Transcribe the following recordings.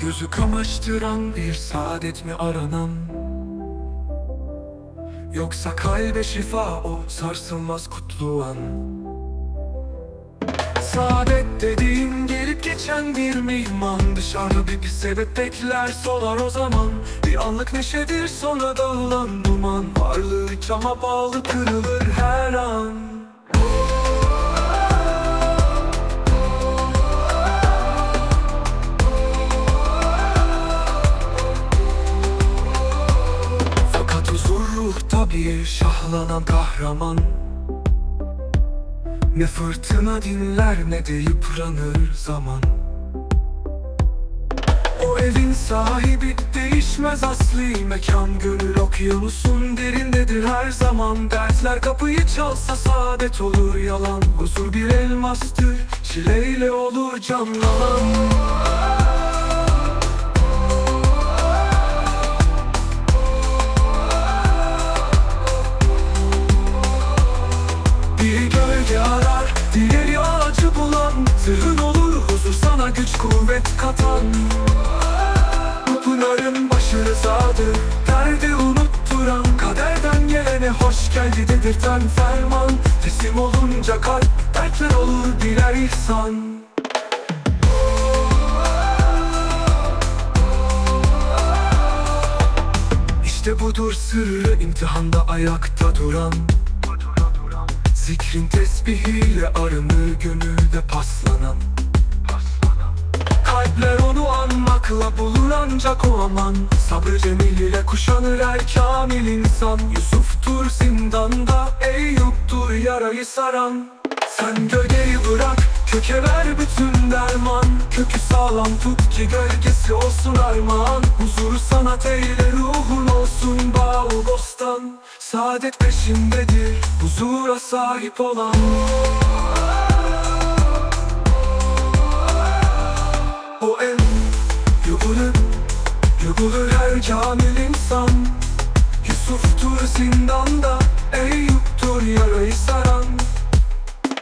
Gözü kamaştıran bir saadet mi aranan? Yoksa kalbe şifa o sarsılmaz kutlu an Saadet dediğin gelip geçen bir mihman. Dışarıda bir, bir sebep bekler solar o zaman. Bir anlık neşedir sonra dağılan duman. Varlığı çama bağlı kırılır her an bir şahlanan kahraman. Ne fırtına dinler ne de yıpranır zaman. O evin sahibi değişmez asli mekan Gönül okyanusun derindedir her zaman. Dertler kapıyı çalsa saadet olur yalan. Huzur bir elmastır çileyle olur canlanan Zırhın olur huzur sana güç kuvvet katan Bu pınarın başı rızadır, derdi unutturan. Kaderden gelene hoş geldi dedirten ferman. Teslim olunca kalp, dertler olur birer ihsan. İşte budur sırrı imtihanda ayakta duran. Zikrin tesbihiyle arınır gönülde anmakla bulur ancak o aman Sabrı cemil ile kuşanır her kamil insan. Yusuf'tur zindanda Eyüp'tur yarayı saran. Sen gölgeyi bırak köke ver bütün derman. Kökü sağlam tut ki gölgesi olsun armağan. Huzuru sanat eyle ruhun olsun bağ bostan. Saadet peşindedir huzura sahip olan yugulur her kamil insan. Yusuf'tur zindanda, Eyüp'tur yarayı saran.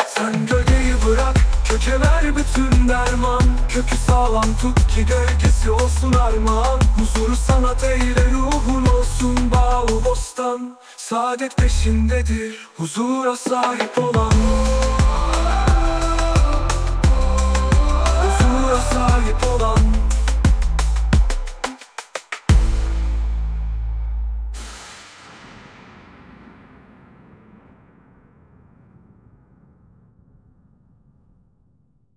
Sen gölgeyi bırak, köke ver bütün derman. Kökü sağlam tut ki gölgesi olsun armağan. Huzuru sanat eyle ruhun olsun bağ bostan. Saadet peşindedir, Huzura sahip olan